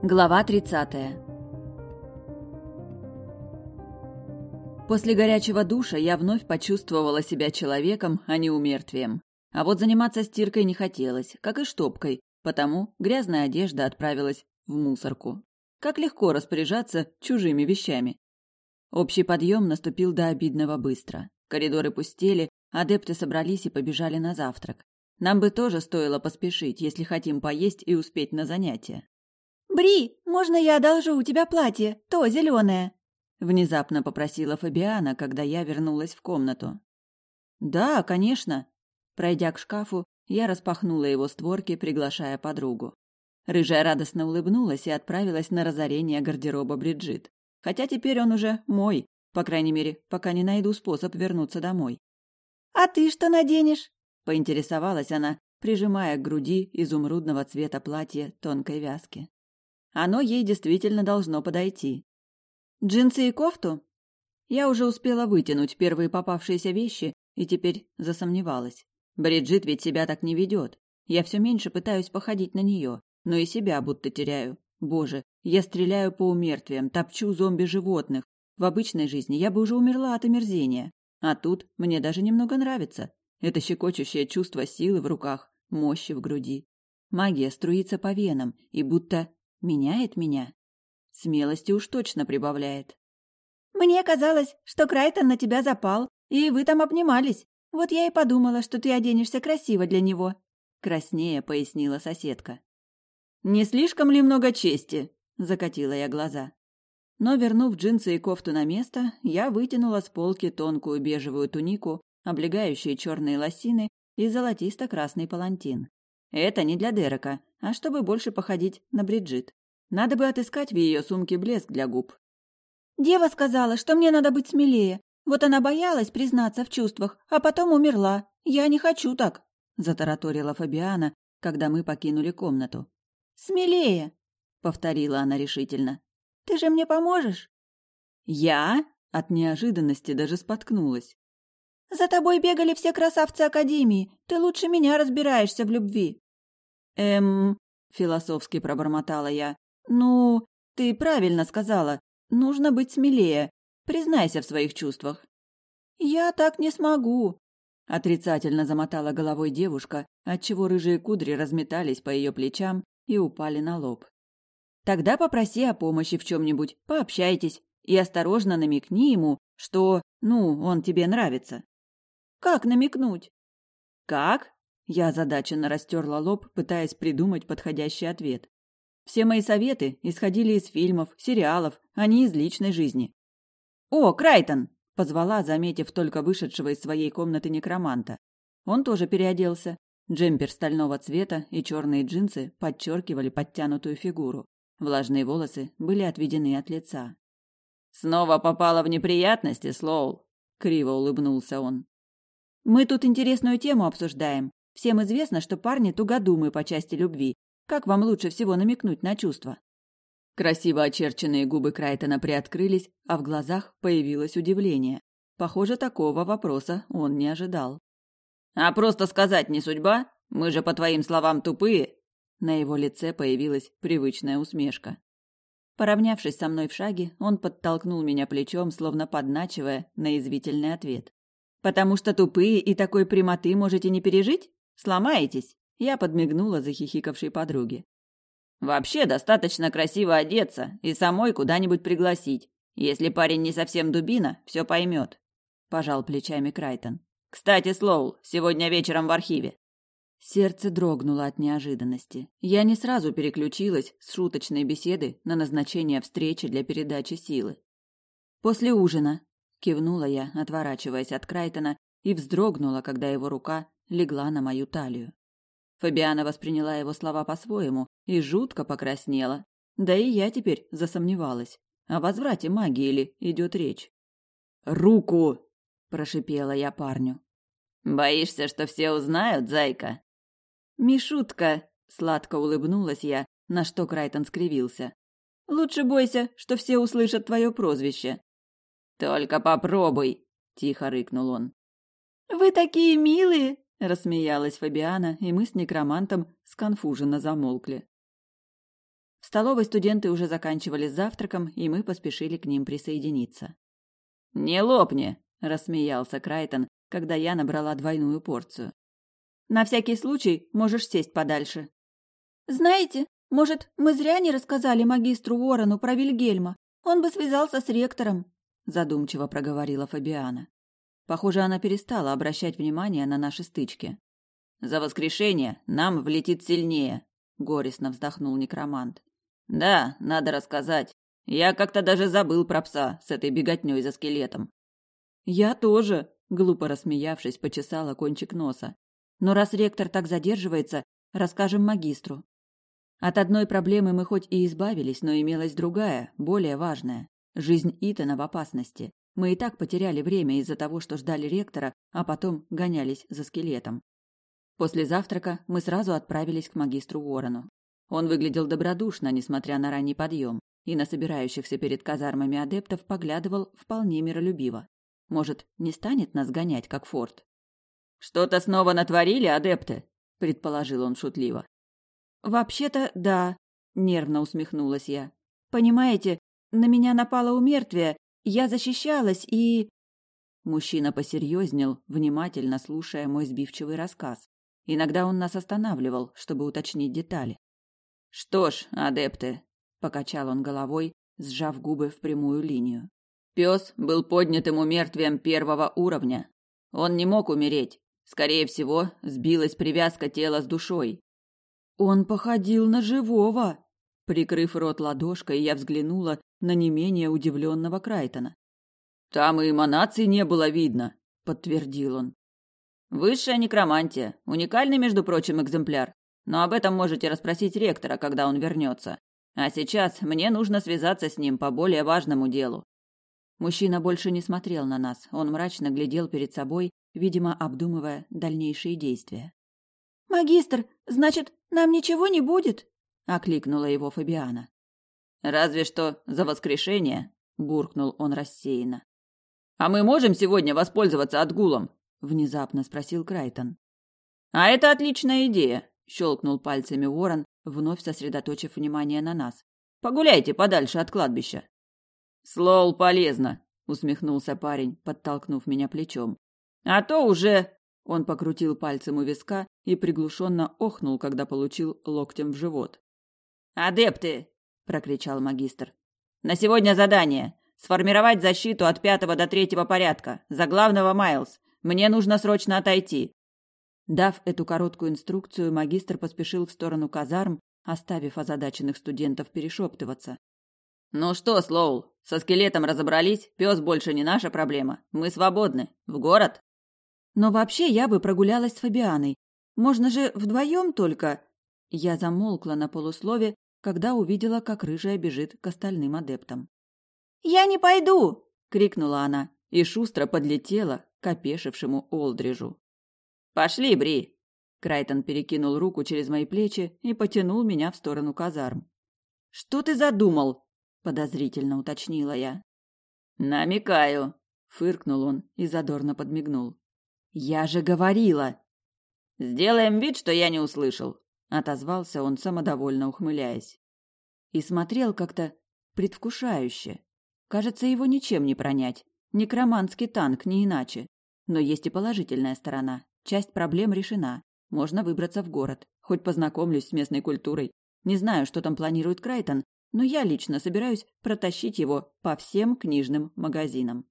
Глава 30. После горячего душа я вновь почувствовала себя человеком, а не умертвием. А вот заниматься стиркой не хотелось, как и штопкой, потому грязная одежда отправилась в мусорку. Как легко распоряжаться чужими вещами. Общий подъем наступил до обидного быстро. Коридоры пустели, адепты собрались и побежали на завтрак. Нам бы тоже стоило поспешить, если хотим поесть и успеть на занятия. «Бри, можно я одолжу у тебя платье, то зеленое?» Внезапно попросила Фабиана, когда я вернулась в комнату. «Да, конечно». Пройдя к шкафу, я распахнула его створки, приглашая подругу. Рыжая радостно улыбнулась и отправилась на разорение гардероба Бриджит. Хотя теперь он уже мой, по крайней мере, пока не найду способ вернуться домой. «А ты что наденешь?» – поинтересовалась она, прижимая к груди изумрудного цвета платье тонкой вязки. Оно ей действительно должно подойти. Джинсы и кофту? Я уже успела вытянуть первые попавшиеся вещи и теперь засомневалась. Бриджит ведь себя так не ведет. Я все меньше пытаюсь походить на нее, но и себя будто теряю. Боже, я стреляю по умертвиям, топчу зомби-животных. В обычной жизни я бы уже умерла от омерзения. А тут мне даже немного нравится. Это щекочущее чувство силы в руках, мощи в груди. Магия струится по венам и будто Меняет меня? Смелости уж точно прибавляет. Мне казалось, что Крайтон на тебя запал, и вы там обнимались. Вот я и подумала, что ты оденешься красиво для него. Краснее пояснила соседка. Не слишком ли много чести? Закатила я глаза. Но, вернув джинсы и кофту на место, я вытянула с полки тонкую бежевую тунику, облегающие черные лосины и золотисто-красный палантин. Это не для Дерека, а чтобы больше походить на Бриджит. Надо бы отыскать в ее сумке блеск для губ. Дева сказала, что мне надо быть смелее. Вот она боялась признаться в чувствах, а потом умерла. Я не хочу так, затараторила Фабиана, когда мы покинули комнату. Смелее, повторила она решительно. Ты же мне поможешь? Я от неожиданности даже споткнулась. За тобой бегали все красавцы Академии. Ты лучше меня разбираешься в любви. Эм, философски пробормотала я. Ну, ты правильно сказала. Нужно быть смелее. Признайся в своих чувствах. Я так не смогу. Отрицательно замотала головой девушка, отчего рыжие кудри разметались по ее плечам и упали на лоб. Тогда попроси о помощи в чем-нибудь, пообщайтесь и осторожно намекни ему, что, ну, он тебе нравится. Как намекнуть? Как? Я озадаченно растерла лоб, пытаясь придумать подходящий ответ. Все мои советы исходили из фильмов, сериалов, а не из личной жизни. «О, Крайтон!» – позвала, заметив только вышедшего из своей комнаты некроманта. Он тоже переоделся. Джемпер стального цвета и черные джинсы подчеркивали подтянутую фигуру. Влажные волосы были отведены от лица. «Снова попала в неприятности, Слоул?» – криво улыбнулся он. Мы тут интересную тему обсуждаем. Всем известно, что парни тугодумы по части любви. Как вам лучше всего намекнуть на чувства? Красиво очерченные губы Крайтона приоткрылись, а в глазах появилось удивление. Похоже, такого вопроса он не ожидал. «А просто сказать не судьба? Мы же, по твоим словам, тупые!» На его лице появилась привычная усмешка. Поравнявшись со мной в шаге, он подтолкнул меня плечом, словно подначивая на извительный ответ. Потому что тупые и такой прямоты можете не пережить? Сломаетесь? Я подмигнула захихикавшей подруге. Вообще достаточно красиво одеться и самой куда-нибудь пригласить. Если парень не совсем дубина, все поймет. Пожал плечами Крайтон. Кстати, Слоул, сегодня вечером в архиве. Сердце дрогнуло от неожиданности. Я не сразу переключилась с шуточной беседы на назначение встречи для передачи силы. После ужина кивнула я, отворачиваясь от Крайтона, и вздрогнула, когда его рука легла на мою талию. Фабиана восприняла его слова по-своему и жутко покраснела. Да и я теперь засомневалась, о возврате магии ли идет речь. «Руку!» – прошипела я парню. «Боишься, что все узнают, зайка?» «Мишутка!» – сладко улыбнулась я, на что Крайтон скривился. «Лучше бойся, что все услышат твое прозвище. Только попробуй, тихо рыкнул он. Вы такие милые, рассмеялась Фабиана, и мы с некромантом сконфуженно замолкли. В столовой студенты уже заканчивали завтраком, и мы поспешили к ним присоединиться. «Не лопни!» – рассмеялся Крайтон, когда я набрала двойную порцию. «На всякий случай можешь сесть подальше». «Знаете, может, мы зря не рассказали магистру Уоррену про Вильгельма? Он бы связался с ректором», – задумчиво проговорила Фабиана. Похоже, она перестала обращать внимание на наши стычки. «За воскрешение нам влетит сильнее», — горестно вздохнул некромант. «Да, надо рассказать. Я как-то даже забыл про пса с этой беготней за скелетом». «Я тоже», — глупо рассмеявшись, почесала кончик носа. «Но раз ректор так задерживается, расскажем магистру». От одной проблемы мы хоть и избавились, но имелась другая, более важная. Жизнь Итана в опасности. Мы и так потеряли время из-за того, что ждали ректора, а потом гонялись за скелетом. После завтрака мы сразу отправились к магистру Уоррену. Он выглядел добродушно, несмотря на ранний подъем, и на собирающихся перед казармами адептов поглядывал вполне миролюбиво. Может, не станет нас гонять, как форт? «Что-то снова натворили, адепты?» – предположил он шутливо. «Вообще-то, да», – нервно усмехнулась я. «Понимаете, на меня напало умертвие, я защищалась и...» Мужчина посерьезнел, внимательно слушая мой сбивчивый рассказ. Иногда он нас останавливал, чтобы уточнить детали. «Что ж, адепты», — покачал он головой, сжав губы в прямую линию. Пес был поднятым умертвием первого уровня. Он не мог умереть. Скорее всего, сбилась привязка тела с душой. «Он походил на живого!» Прикрыв рот ладошкой, я взглянула на не менее удивленного Крайтона. «Там и эманаций не было видно», — подтвердил он. «Высшая некромантия. Уникальный, между прочим, экземпляр. Но об этом можете расспросить ректора, когда он вернется. А сейчас мне нужно связаться с ним по более важному делу». Мужчина больше не смотрел на нас. Он мрачно глядел перед собой, видимо, обдумывая дальнейшие действия. «Магистр, значит, нам ничего не будет?» окликнула его Фабиана. Разве что за воскрешение, буркнул он рассеянно. А мы можем сегодня воспользоваться отгулом? внезапно спросил Крайтон. А это отличная идея, щелкнул пальцами Ворон, вновь сосредоточив внимание на нас. Погуляйте подальше от кладбища. Слоул полезно, усмехнулся парень, подтолкнув меня плечом. А то уже он покрутил пальцем у виска и приглушенно охнул, когда получил локтем в живот. «Адепты!» – прокричал магистр. «На сегодня задание. Сформировать защиту от пятого до третьего порядка. За главного Майлз. Мне нужно срочно отойти». Дав эту короткую инструкцию, магистр поспешил в сторону казарм, оставив озадаченных студентов перешептываться. «Ну что, Слоул, со скелетом разобрались? Пес больше не наша проблема. Мы свободны. В город?» «Но вообще я бы прогулялась с Фабианой. Можно же вдвоем только...» Я замолкла на полуслове, когда увидела, как рыжая бежит к остальным адептам. «Я не пойду!» — крикнула она и шустро подлетела к опешившему Олдрижу. «Пошли, Бри!» Крайтон перекинул руку через мои плечи и потянул меня в сторону казарм. «Что ты задумал?» — подозрительно уточнила я. «Намекаю», — фыркнул он и задорно подмигнул. «Я же говорила!» «Сделаем вид, что я не услышал отозвался он самодовольно ухмыляясь. И смотрел как-то предвкушающе. Кажется, его ничем не пронять. Некроманский танк, не иначе. Но есть и положительная сторона. Часть проблем решена. Можно выбраться в город. Хоть познакомлюсь с местной культурой. Не знаю, что там планирует Крайтон, но я лично собираюсь протащить его по всем книжным магазинам.